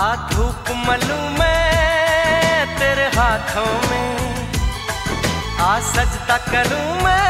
आ धूप मलू मैं तेरे हाथों में। आ सजता करूँ मैं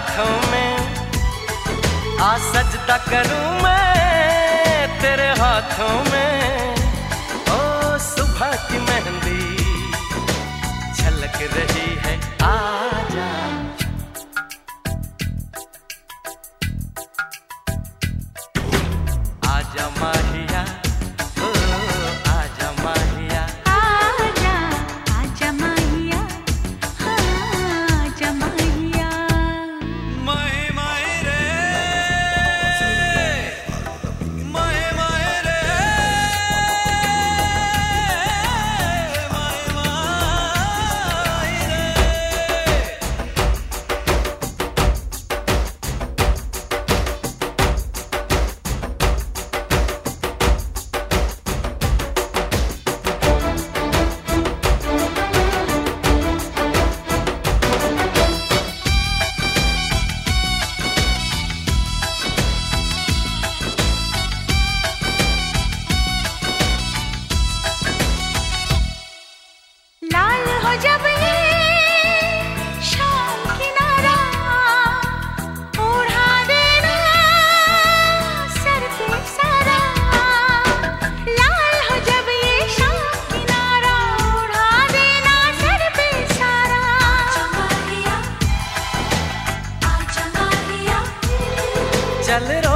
हाथों में आ सजदा करूँ मैं तेरे हाथों में। ओ, सुबह की मेहंदी छलक रही है, आ That little